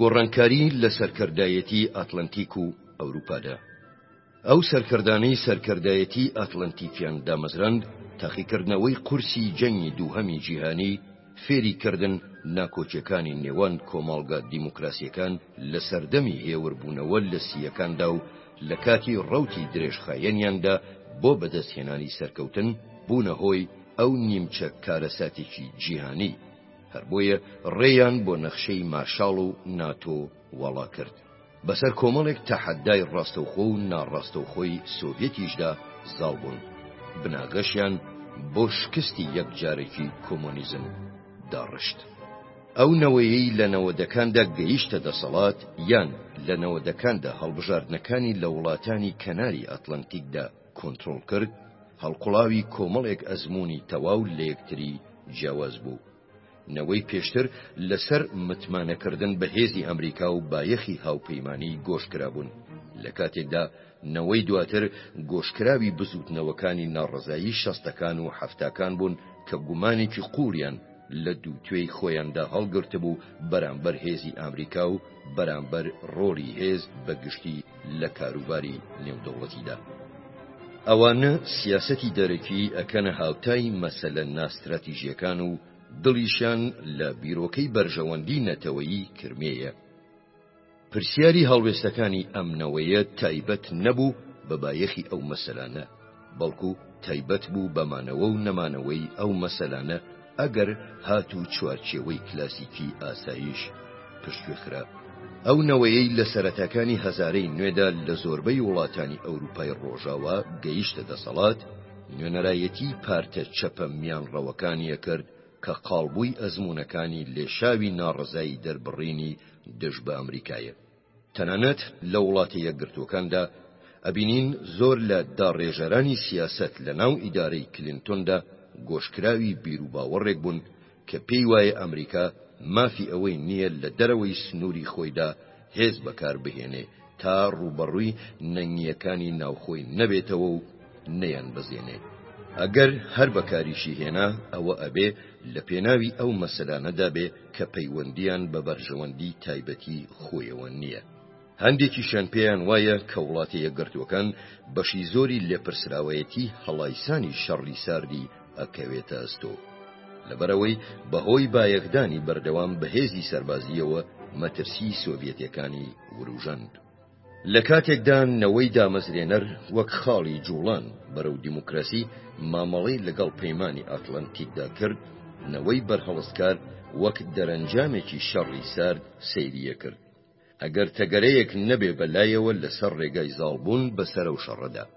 گۆڕانکاری لە سەرکردایەتی ئاتلەنتیک و ئەوروپادا ئەو سەرکردانەی سەرکردایەتی ئاتلەنتیکیان دامەزراند تاقیکردنەوەی قورسی جەنگی دووهەمی جیهانی فێری کردن ناکۆکیەکانی نێوان کۆمەڵگا دیموکراسیەکان لە سەردەمی هێور بوونەوە لە سییەکاندا و لە کاتی ڕەوتی درێژخایەنیاندا بۆ بەدەست هێنانی سەرکەوتن بوونە هۆی ئەو نیمچە کارەساتێکی جیهانی هەر بۆیە ڕێیان بۆ نەخشەی مارشاڵ و ناتۆ وەڵا کرد. بەسەر کۆمەڵێک تەحەدای ڕاستەوخۆ و ناڕاستەوخۆی سۆڤیەتیشدا زاڵ بوون، بناغەشیان بۆ شکستی یەکجارەکی کۆمۆنیزم داڕشت. ئەو نەوەیەی لە نەوەدەکاندا گەیشتە دەسەڵات یان لە نەوەدەکاندا هەڵبژاردنەکانی لە وڵاتانی کەناری ئەتڵەنتیکدا کۆنترۆڵ کرد، هەڵقوڵاوی کۆمەڵێک ئەزموونی تەواو لەیەکتری جیاواز بوو. نەوەی پێشتر لەسەر متمانەکردن بە هێزی ئەمریکا و بایەخی هاوپەیمانی گۆشکرابوون لە کاتێکدا نەوەی دواتر گۆشکراوی بزوتنەوەکانی ناڕەزایی شەستەکان و حەفتاکان بوون کە گومانێکی قوڵیان لە دوو توێی خۆیاندا هەڵگرتبوو بەرامبەر هێزی ئامریکا و بەرامبەر ڕۆڵی هێز بە گشتی لە کاروباری نێودەوڵەتیدا. ئەوانە سیاسەتی دەرەکیی ئەکەنە هاوتای مەسەلە ناستراتیژیەکان و دڵیشیان لە بیرۆکەی بەرژەوەندی نەتەوەیی کرمێیە. پرسیاری هەڵوێستەکانی ئەم نەوەیە تایبەت نەبوو بە بایەخی ئەو مەسەلانە، بەڵکو تایبەت بوو بە مانەوە و نەمانەوەی ئەو مەسەلانە ئەگەر هات و چوارچێوەی کلاسیکی ئاسایش پشتگوێ خرا. ئەو نەوەیەی لە سەرەتاکانی هەزارەی نوێدا لە زۆربەی وڵاتانی ئەوروپای ڕۆژاوا گەیشتە دەسەڵات، نوێنەرایەتیی پارتە چەپە میانڕەوەکانیە کرد کە قاڵبووی ئەزموونەکانی لێشاوی ناڕەزایی دەربڕینی دژ بە ئەمریکایە. تەنانەت لە وڵاتە یەکگرتووەکاندا ئەبینین زۆر لە داڕێژەرانی سیاسەت لە ناو ئیدارەی کلینتۆندا گۆشکراوی بیروباوەڕێک بوون کە پێی وایە ئەمریکا مافی ئەوەی نییە لە دەرەوەی سنووری خۆیدا هێز بەکاربهێنێ تا ڕووبەڕووی نەنگییەکانی ناوخۆی نەبێتەوە و نەیان بەزێنێ ئەگەر هەر بەکاریشی هێنا ئەوە ئەبێ لە پێناوی ئەو مەسەلانەدا بێ کە پەیوەندیان بە بەرژەوەندی تایبەتی خۆیەوە نییە. هەندێکیشان پێیان وایە کە وڵاتە یەکگرتووەکان بەشی زۆری لێپرسراوەیەتی هەڵایسانی شەڕی ساردی ئەکەوێتە ئەستۆ. لەبەرەوەی بەهۆی بایەخدانی بەردەوام بە هێزی سەربازییەوە مەترسی سۆڤیەتەکانی وروژاند. لە کاتێکدا نەوەی دامەزرێنەر وەک خاڵی جوڵان بەرەو دیموکراسی مامەڵەی لەگەڵ پەیمانی ئاتلەنتیکدا کرد، نەوەی بەرهەڵستکار وەک دەرەنجامێکی شەڕی سارد سەیریە کرد. ئەگەر تەگەرەیەک نەبێ بە لایەوە لەسەر ڕێگای زاڵبوون بەسەرەو شەڕەدا.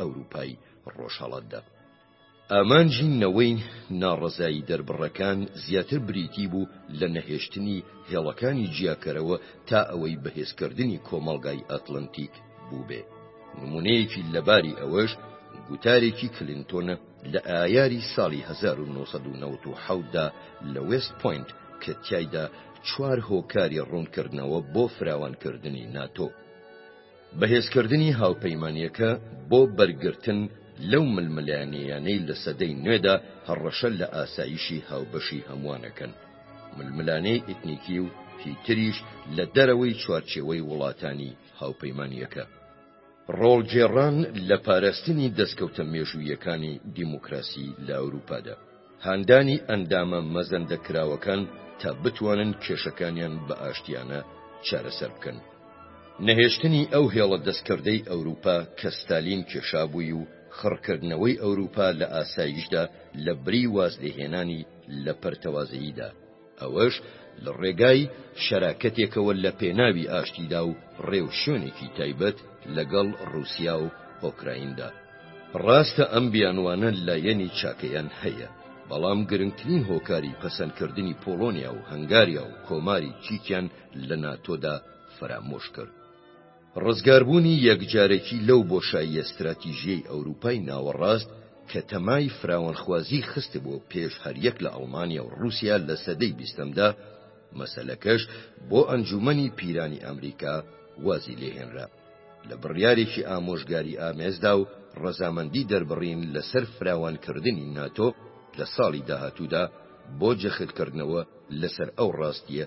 ئەوروپای ڕۆژهەڵاتدا. ئامانجی نەوەی ناڕەزایی دەربڕەکان زیاتر بریتی بوو لە نەهێشتنی هێڵەکانی جیاکەرەوە تا ئەوەی بەهێزکردنی کۆمەڵگای ئەتلەنتیک بووبێ. نمونەیەکی لەباری ئەوەش گوتارێکی کلینتۆنە لە ئایاری ساڵی 1997 دا لە وێست پۆینت کە تیایدا چوار هۆکاری ڕوونکردنەوە بۆ فراوانکردنی ناتۆ. بەهێزکردنی هاوپەیمانییەکە بۆ بەرگرتن لەو ململانێیانەی لە سەدەی نوێدا هەڕەشە لە ئاسایشی هاوبەشی هەمووانەکەن، ململانێی ئیتنیکی و هی تریش لە دەرەوەی چوارچێوەی وڵاتانی هاوپەیمانییەکە. ڕۆڵگێڕان لە پاراستنی دەستکەوتە مێژووییەکانی دیموکراسی لە ئەوروپادا. هاندانی ئەندامە مەزەندە کراوەکان تا بتوانن کێشەکانیان بە ئاشتیانە چارەسەر بکەن. نەهێشتنی ئەو هێڵە دەستکردەی ئەوروپا کە ستالین کێشابووی و خڕکردنەوەی ئەوروپا لە ئاسایشدا لە بری وازلێهێنانی لە پەرتەوازەییدا. ئەوەش لە ڕێگای شەراکەتێکەوە لە پێناوی ئاشتیدا و ڕێوشوێنێکی تایبەت لەگەڵ ڕووسیا و ئۆکرایندا. ڕاستە ئەم بیانوانە لایەنی چاکەیان هەیە، بەڵام گرنگترین هۆکاری پەسەندکردنی پۆڵۆنیا و هەنگاریا و کۆماری چیکیان لە ناتۆدا فەرامۆش کرد. ڕزگاربوونی یەکجارەکی لەو بۆشاییە ستراتیژییەی ئەورووپای ناوەڕاست کە تەمای فراوانخوازیی خستبووە پێش هەریەک لە ئەڵمانیا و ڕووسیا لە سەدەی بیستەمدا، مەسەلەکەش بۆ ئەنجوومەنی پیرانی ئەمریکا وازی لێ هێنرا لە بڕیارێکی ئامۆژگاریئامێزدا و ڕەزامەندی دەربڕین لەسەر فراوانکردنی ناتۆ لە ساڵی داهاتوودا بۆ جەختکردنەوە لەسەر ئەو ڕاستییە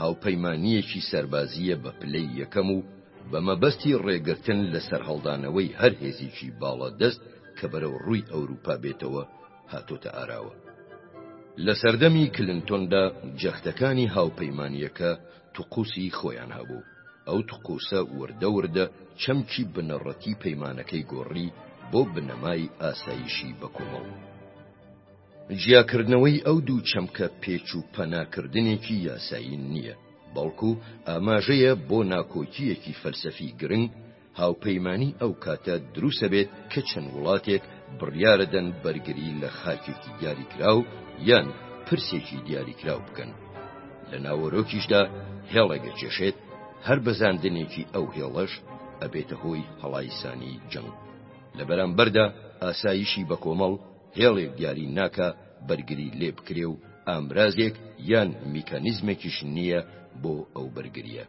هاوپەیمانییەکی سەربازییە بە پلەی یەکەم و بە مەبەستی ڕێگرتن لە سەرهەڵدانەوەی هەر هێزیکی باڵادەست کە بەرەو ڕووی ئەوروپا بێتەوە هاتۆتە ئاراوە. لە سەردەمی کلنتۆندا جەختەکانی هاوپەیمانییەکە تقوسی خۆیان هەبوو، ئەو تقوسە وردە وردە چەمکی بنەڕەتی پەیمانەکەی گۆڕی بۆ بنەمای ئاسایشی بەکۆمەڵ. جیاکردنەوەی ئەو دوو چەمکە پێچ و پەناکردنێکی یاسایی نییە، بەڵکو ئاماژەیە بۆ ناکۆکییەکی فەلسەفی گرنگ، هاوپەیمانی ئەو کاتە دروسەبێت کە چەند وڵاتێک بڕیارەدەن بەرگری لە خاکێکی دیاریکراو یان پرسێکی دیاریکراو بکەن. لە ناوەرۆکیشدا هێڵێک ئەکێشێت، هەر بەزاندنێکی ئەو هێڵەش ئەبێتە هۆی هەڵایسانی جەنگ. لە بەرامبەردا ئاسایشی بەکۆمەڵ، هێڵێک دیاری ناکا بەرگری لێ بکرێ و ئامرازێک یان میکانیزمێکیش نییە بۆ ئەو بەرگرییە.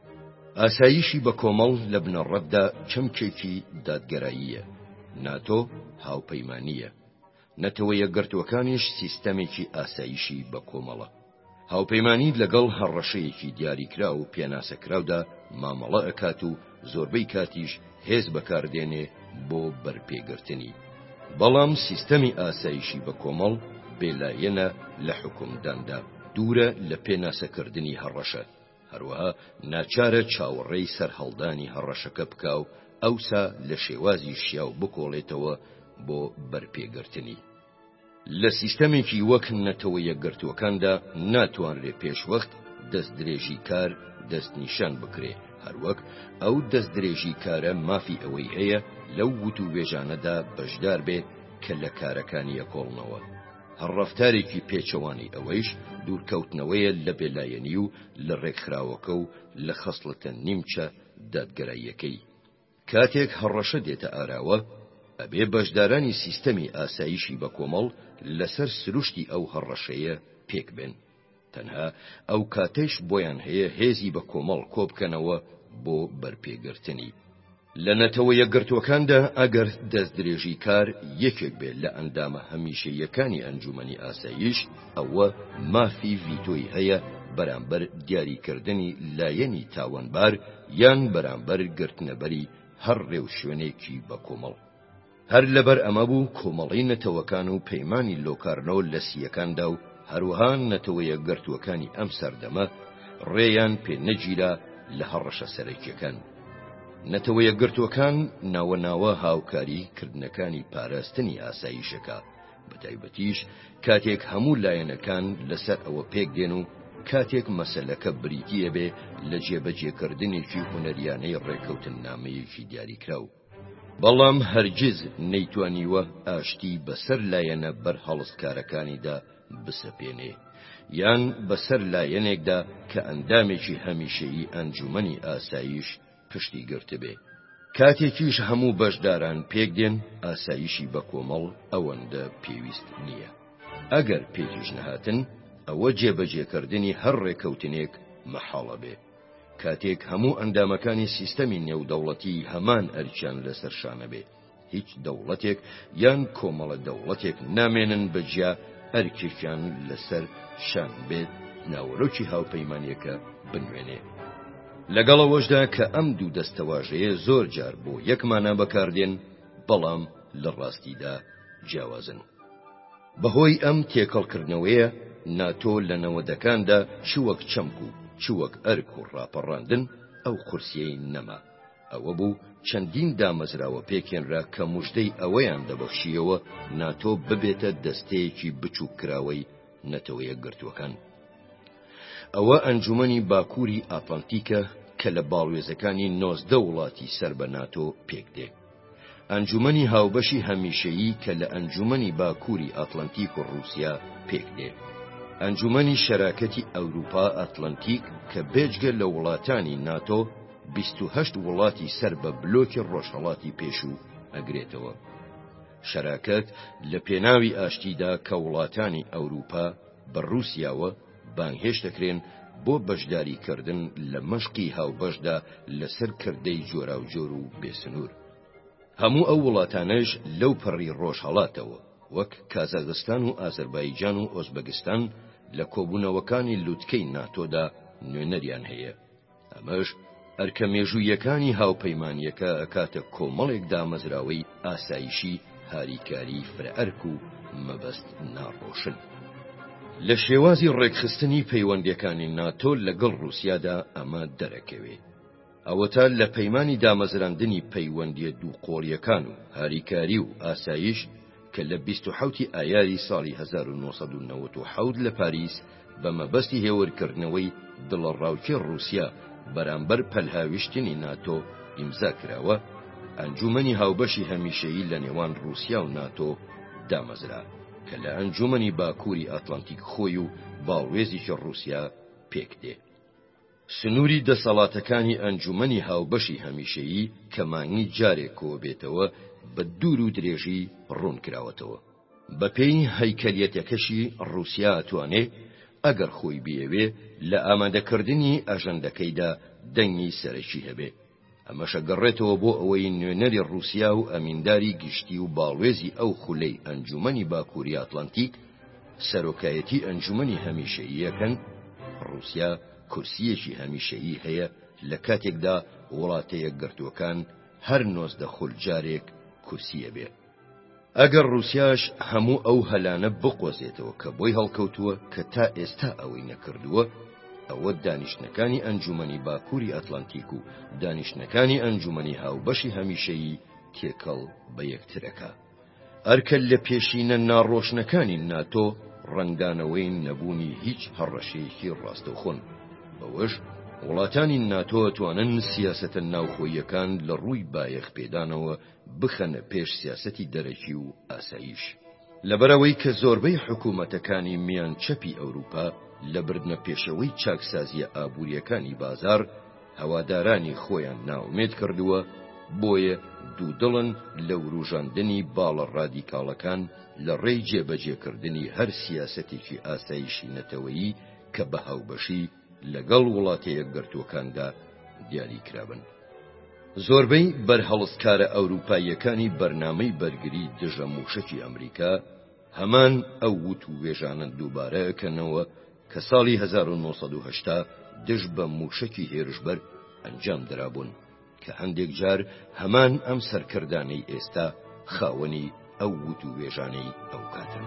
ئاسایشی بەکۆمەڵ لە بنەڕەتدا چەمکێکی دادگەراییە، ناتۆ هاوپەیمانییە نەتەوە یەکگرتووەکانیش سیستەمێکی ئاسایشی بەکۆمەڵە. هاوپەیمانیی لەگەڵ هەڕەشەیەکی دیاریکراو و پێناسەکراودا مامەڵە ئەکات و زۆربەی کاتیش هێز بەکاردێنێ بۆ بەرپێگرتنی. بەڵام سیستەمی ئاسایشی بەکۆمەڵ بێلایەنە لە حوکمداندا، دوورە لە پێناسەکردنی هەڕەشە، هەروەها ناچارە چاوەڕێی سەرهەڵدانی هەڕەشەکە بکا و ئەوسا لە شێوازی شیاو بکۆڵێتەوە بۆ بەرپێگرتنی. لە سیستەمێکی وەک نەتەوە یەکگرتووەکاندا ناتوانرێ پێشوەخت دەستدرێژی کار دەستنیشان بکرێ، هەروەک ئەو دەستدرێژی کارە مافی ئەوەی هەیە لەو وتووێژانەدا بەشدار بێ کە لە کارەکانی ئەکۆڵنەوە. هەر ڕەفتارێکی پێچەوانەی ئەوەیش دوورکەوتنەوەیە لە بێلایەنی و لە ڕێکخراوەکە و لە خەسڵەتە نیمچە دادگەراییەکەی. کاتێک هەڕەشە دێتە ئاراوە، ئەبێ بەشدارانی سیستەمی ئاسایشی بەکۆمەڵ لەسەر سروشتی ئەو هەڕەشەیە پێک بێن. تەنها ئەو کاتەیش بۆیان هەیە هێزی بەکۆمەڵ کۆبکەنەوە بۆ بەرپێگرتنی. لە نەتەوە یەکگرتووەکاندا ئەگەر دەستدرێژیکار یەکێک بێت لە ئەندامە هەمیشەییەکانی ئەنجوومەنی ئاسایش، ئەوە مافی ڤیتۆی هەیە بەرامبەر دیاریکردنی لایەنی تاوانبار، یان بەرامبەر گرتنەبەری هەر ڕێوشوێنێکی بەکۆمەڵ. هەر لەبەر ئەمە بوو کۆمەڵەی نەتەوەکان و پەیمانی لۆکارنۆ لە سییەکاندا و هەروەها نەتەوە یەکگرتووەکانی ئەم سەردەمە ڕێیان پێ نەگیرا لە هەڕەشە سەرەکییەکان. نەتەوە یەکگرتووەکان ناوەناوە هاوکاری کردنەکانی پاراستنی ئاسایشەکە بەتایبەتیش کاتێک هەموو لایەنەکان لەسەر ئەوە پێک دێن و کاتێک مەسەلەکە بریتیە بێ لە جێبەجێکردنێکی هونەریانەی ڕێکەوتن نامەیەکی دیاریکراو. بەڵام هەرگیز نەیتوانیوە ئاشتی بەسەر لایەنە بەرهەڵستکارەکانیدا بسەپێنێ، یان بەسەر لایەنێکدا کە ئەندامێکی هەمیشەیی ئەنجومەنی ئاسایش، پشتی گرتبێ کاتێکیش هەموو بەشداران پێکدێن ئاسایشی بە کۆمەڵ ئەوەندە پێویست نییە ئەگەر پێکیش نەهاتن ئەوە جێبەجێکردنی هەر ڕێکەوتنێک مەحاڵە بێ کاتێک هەموو ئەندامەکانی سیستەمی نێودەوڵەتی هەمان ئەرکیان لەسەر شانەبێ هیچ دەوڵەتێک یان کۆمەڵە دەوڵەتێک نامێنن بەجیا ئەرکێکیان لەسەر شان بێت ناوەرۆکی هاوپەیمانیەکە بنوێنێ. لەگەڵ ئەوەشدا کە ئەم دوو دەستەواژەیە زۆر جار بۆ یەکمانە بەکاردێن بەڵام لە ڕاستیدا جیاوازن. بەهۆی ئەم تێکەڵکردنەوەیە ناتۆ لە نەوەدەکاندا چ وەک چەمک و چ وەک ئەرک و ڕاپەڕاندن ئەو قورسیەی نەما. ئەوە بوو چەندین دامەزراوە پێکهێنرا کە مژدەی ئەوەیان دەبەخشیەوە ناتۆ ببێتە دەستەیەکی بچووک کراوەی نەتەوە یەکگرتووەکان. ئەوە ئەنجومەنی باکووری ئاتلانتیکە کە لە باڵوێزەکانی نۆزدە وڵاتی سەر بە ناتۆ پێکدێ. ئەنجومەنی هاوبەشی هەمیشەیی کە لە ئەنجومەنی باکووری ئاتلەنتیک و ڕووسیا پێک دێ. ئەنجومەنی شەراکەتی ئەورووپا ئاتلەنتیک کە بێجگە لە وڵاتانی ناتۆ بیست و هەشت وڵاتی سەر بە بلۆکی ڕۆژهەڵاتی پێشوو ئەگرێتەوە. شەراکەت لە پێناوی ئاشتی دا کە وڵاتانی ئەورووپا بە ڕووسیاوە، بانگهێشت دەکرێن بۆ بەشداری کردن لە مەشقی هاوبەشدا لەسەر کردەی جۆراوجۆر و بێسنوور. هەموو ئەو وڵاتانەش لەو پەڕی ڕۆژهەڵاتەوە وەک کازاغستان و ئازەربایجان و ئۆزبەگستان لە کۆبوونەوەکانی لوتکەی ناتۆدا نوێنەریان هەیە. ئەمەش ئەرکە مێژووییەکانی هاوپەیمانییەکە ئەکاتە کۆمەڵێک دامەزراوەی ئاسایشی هاریکاری فرەئەرک و مەبەست ناڕۆشن. لە شێوازی ڕێکخستنی پەیوەندییەکانی ناتۆ لەگەڵ ڕووسیادا ئەمە دەرەکەوێ. ئەوەتا لە پەیمانی دامەزراندنی پەیوەندییە دووقۆڵییەکان و هاریکاری و ئاسایش، کە لە بیست و حەوتی ئایاری ساڵی هەزار و نۆ سەد و نەوەد و حەوت لە پاریس بە مەبەستی هێورکردنەوەی دڵەڕاوکێ ڕووسیا بەرامبەر پەلهاویشتنی ناتۆ ئیمزا کراوە، ئەنجوومەنی هاوبەشی هەمیشەیی لە نێوان ڕووسیا و ناتۆ دامەزرا، کە لە ئەنجوومەنی باکووری ئاتلانتیک خۆی و باڵوێزیی ڕووسیا پێکدێ. سنووری دەسەڵاتەکانی ئەنجوومەنی هاوبەشی هەمیشەیی کە مانگی جارێک کۆبێتەوە بە دوور و درێژی ڕوون کراوەتەوە. بەپێی هەیکەلیەتەکەشی ڕووسیا ئەتوانێ ئەگەر خۆی بیەوێ لە ئامادەکردنی ئەژەندەکەیدا دەنگی سەرەکی هەبێ. ئەمەش ئەگەڕێتەوە بۆ ئەوەی نوێنەری ڕووسیا و ئەمینداری گشتی و باڵوێزی ئەو خولەی ئەنجوومەنی باکووری ئاتلانتیک سەرۆکایەتی ئەنجوومەنی هەمیشەییەکەن، ڕووسیا کورسییەکی هەمیشەیی هەیە لە کاتێکدا وڵاتە یەکگرتووەکان هەر نۆزدە خول جارێک کورسی ئەبێ. ئەگەر ڕوسیاش هەموو ئەو هەلانە بقۆزێتەوە کە بۆی هەڵکەوتووە کە تا ئێستا ئەوەی نەکردووە ئەوە دانیشتنەکانی ئەنجومەنی باکووری ئەتلانتیک و دانیشتنەکانی ئەنجومەنی هاوبەشی هەمیشەیی تێکەڵ بە یەکترەکە ئەرکە لە پێشینە ناڕۆشنەکانی ناتۆ ڕەنگدانەوەی نەبوونی هیچ هەڕەشەیەکی ڕاستەوخۆن بەوەش وڵاتانی ناتۆ توانن سیاسەتە ناوخۆیەکان لە ڕووی بایەخ پێدانەوە بخەنە پێش سیاسەتی دەرەکی و ئاسایش. لەبەرئەوەی کە زۆربەی حکوومەتەکانی میان چەپی ئەوروپا لە بردنە پێشەوەی چاکسازییە ئابوورییەکانی بازاڕ، هەوادارانی خۆیان نائومێد کردووە، بۆیە دوودڵن لە وروژاندنی باڵە ڕادیکاڵەکان لە ڕێی جێبەجێکردنی هەر سیاسەتێکی ئاسایشی نەتەوەیی کە بە هاوبەشی لەگەڵ وڵاتە یەکگرتووەکاندا دیاری کرابن. زۆربەی بەرهەڵستکارە ئەورووپاییەکانی بەرنامەی بەرگری دژە مووشەکی ئەمریکا هەمان ئەو وت و وێژانە دووبارە ئەکەنەوە کە ساڵی هەزار و نۆ سەد و هەشتا دژ بە مووشەکی هێرشبەر ئەنجام درابوون. کە هەندێک جار هەمان ئەم سەرکردانەی ئێستا خاوەنی ئەو وت و وێژانەی ئەو کاتن.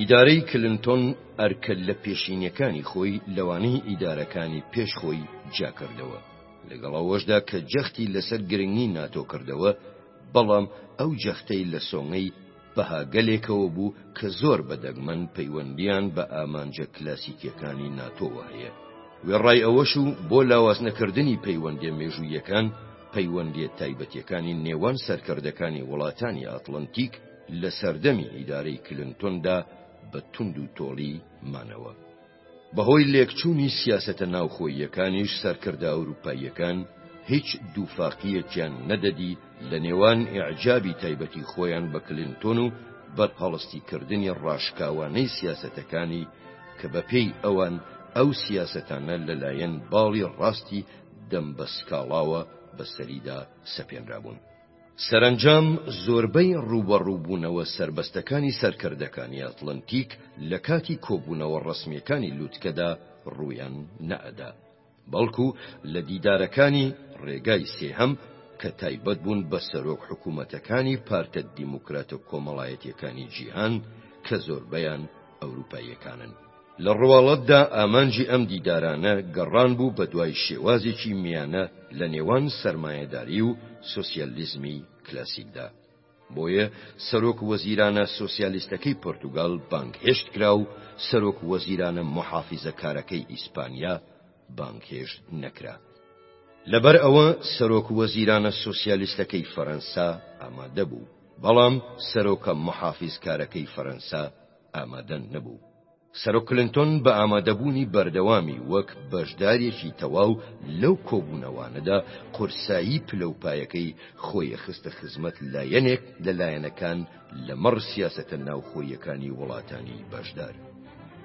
ئیدارەی کلنتۆن ئەرکە لە پێشینەکانی خۆی لەوانەی ئیدارەکانی پێش خۆی جیاکردەوە، لەگەڵ ئەوەشدا کە جەختی لەسەر گرنگی ناتۆ کردەوە، بەڵام ئەو جەختەی لە سۆنگەی بەهاگەلێکەوە بوو کە زۆر بە دەگمەن پەیوەندییان بە ئامانجە کلاسیکییەکانی ناتۆوە هەیە. وێڕای ئەوەش و بۆ لاوازنەکردنی پەیوەندییە مێژووییەکان، پەیوەندییە تایبەتییەکانی نێوان سەرکردەکانی وڵاتانی ئاتڵەنتیک لە سەردەمی ئیدارەی کلنتۆندا، بە توند و تۆڵی مانەوە. بەهۆی لێکچوونی سیاسەتە ناوخۆییەکانیش سەرکردە ئەوروپاییەکان هیچ دووفاقییەکیان نەدەدی لە نێوان ئیعجابی تایبەتی خۆیان بە کلینتۆن و بەرپەڵستیکردنی ڕاشکاوانەی سیاسەتەکانی کە بە پێی ئەوان ئەو سیاسەتانە لە لایەن باڵی ڕاستی دەم بە سکاڵاوە بە سەریدا سەپێنرابوون. سەرەنجام زۆربەی ڕووبەڕووبوونەوە سەربەستەکانی سەرکردەکانی ئەتڵەنتیک لە کاتی کۆبوونەوە ڕەسمیەکانی لوتکەدا ڕوویان نەئەدا، بەڵکو لە دیدارەکانی ڕێگای سێهەم کە تایبەت بوون بە سەرۆک حکومەتەکانی پارتە دیموکراتە کۆمەڵایەتیەکانی جیهان کە زۆربەیان ئەوروپاییەکانن. لە ڕواڵەتدا ئامانجی ئەم دیدارانە گەڕان بوو بە دوای شێوازێکی میانە لە نێوان سەرمایەداری و سۆسیاللیزمی کلاسیکدا. بۆیە سەرۆک وەزیرانە سۆسیالیستەکەی پۆرتوگال بانگهێشت کرا و سەرۆک وەزیرانە موحافیزەکارەکەی ئیسپانیا بانگهێشت نەکرا. لەبەر ئەوە سەرۆک وەزیرانە سۆسیالیستەکەی فەرەنسا ئامادە بوو، بەڵام سەرۆکە موحافیزکارەکەی فەرەنسا ئامادە نەبوو. سەرۆک کلنتۆن بە ئامادەبوونی بەردەوامی وەک بەشدارێکی تەواو لەو کۆبوونەوانەدا قورسایی پلەوپایەکەی خۆی خستە خزمەت لایەنێک لە لایەنەکان لەمەڕ سیاسەتە ناوخۆییەکانی وڵاتانی بەشدار.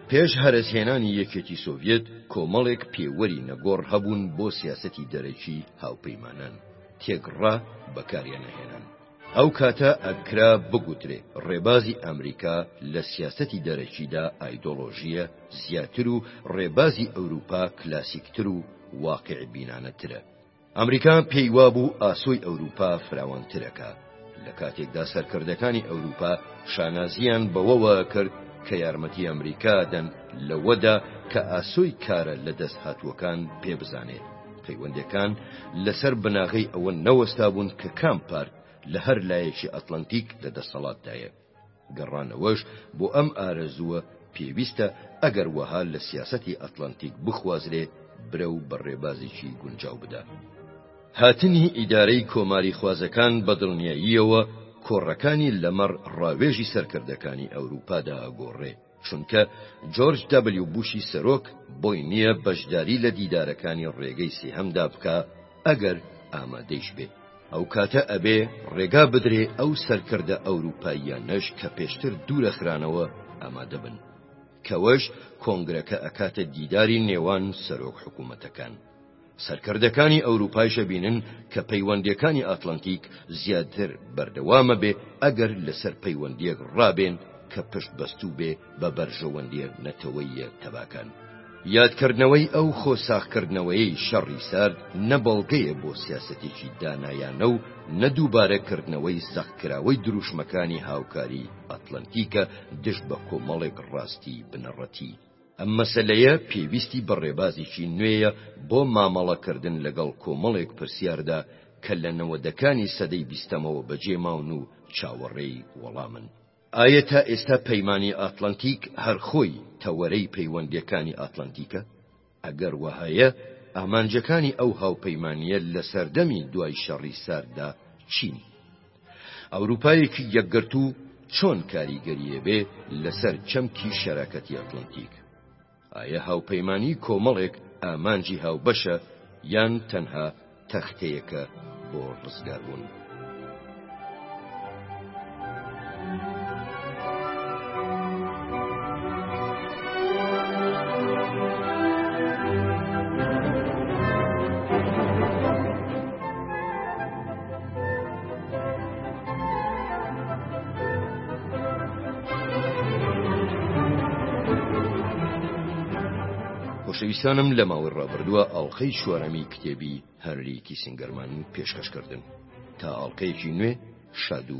پێش هەرەسهێنانی یەکێتی سۆڤیەت کۆمەڵێک پێوەری نەگۆڕ هەبوون بۆ سیاسەتی دەرەکی هاوپەیمانان تێکڕا بەکاریاننەهێنان. ئەو کاتە ئەکرا بگوترێ ڕێبازی ئەمریکا لە سیاسەتی دەرەکیدا ئایدۆلۆژییە زیاتر و ڕێبازی ئەوروپا کلاسیکتر و واقعبینانەترە. ئەمریکا پێی وابوو ئاسۆی ئەوروپا فراوانترەکە، لە کاتێکدا سەرکردەکانی ئەوروپا شانازییان بەوەوە کرد کە یارمەتی ئەمریکا دەن لەوەدا کە ئاسۆی کارە لەدەستهاتووەکان پێبزانێت. پەیوەندیەکان لەسەر بناغەی ئەوە نەوەستابوون کە کام پارت لە هەر لایەکی ئەتلەنتیک لە دەسەڵاتدایە گەڕانەوەش بۆ ئەم ئارەزووە پێویستە ئەگەر وەها لە سیاسەتی ئەتلەنتیک بخوازرێ برە و بە ڕێبازێکی گونجاو بدا. هاتنی ئیدارەی کۆماری خوازەکان بە دڵنیاییەوە کۆڕەکانی لەمەڕ ڕاوێژی سەرکردەکانی ئەوروپادا ئەگۆڕێ. چونکە جۆرج دەبلیو بوشی سەرۆک بۆی نییە بەشداری لە دیدارەکانی ڕێگەی سێهەمدا بکا ئەگەر ئامادەیش بێ. ئەوکاتە ئەبێ ڕێگا بدرێ ئەو سەرکردە ئەوروپاییانەش کە پێشتر دوورەخرانەوە ئامادە بن. کەوەش کۆنگرەکە ئەکاتە دیداری نێوان سەرۆک حکومەتەکان. سەرکردەکانی ئەوروپایش ئەبینن کە پەیوەندیەکانی ئاتلەنتیک زیاتر بەردەوامە بێ ئەگەر لەسەر پەیوەندیەک ڕابێن کە پشت بەستوو بێ بە بەرژەوەندیە نەتەوەییە تەباکان. یادکردنەوەی ئەو خۆ ساغکردنەوەیەی شەڕی سارد نە بەڵگەیە بۆ سیاسەتێکی دانایانە و نە دووبارە کردنەوەی زەقکراوەی دروشمەکانی هاوکاری ئاتلەنتیکە دژ بە کۆمەڵێک ڕاستی بنەڕەتی. ئەم مەسەلەیە پێویستی بە ڕێبازێکی نوێیە بۆ مامەڵەکردن لەگەڵ کۆمەڵێک پرسیاردا کە لە نەوەدەکانی سەدەی بیستەمەوە بەجێ ماون و چاوەڕێی وەڵامن. ئایا تا ئێستا پەیمانی ئاتلەنتیک هەر خۆی تەوەرەی پەیوەندییەکانی ئاتلەنتیکە؟ ئەگەر وەهایە، ئامانجەکانی ئەو هاوپەیمانییە لە سەردەمی دوای شەڕی سارددا چین؟ ئەوروپایەکی یەکگرتوو چۆن کاریگەری هەبێ لەسەر چەمکی شەراکەتی ئەتڵەنتیک؟ ئایە هاوپەیمانی کۆمەڵێک ئامانجی هاوبەشە یان تەنها تەختەیەکە بۆ ڕزگاربوون؟ خۆشەویستانم لە ماوەی ڕابردووە ئاڵلقەی چوارەمی کتێبی هەنری کیسینگەرمان پێشکەشکردن تا ئاڵلقەیەکی نوێ شاد و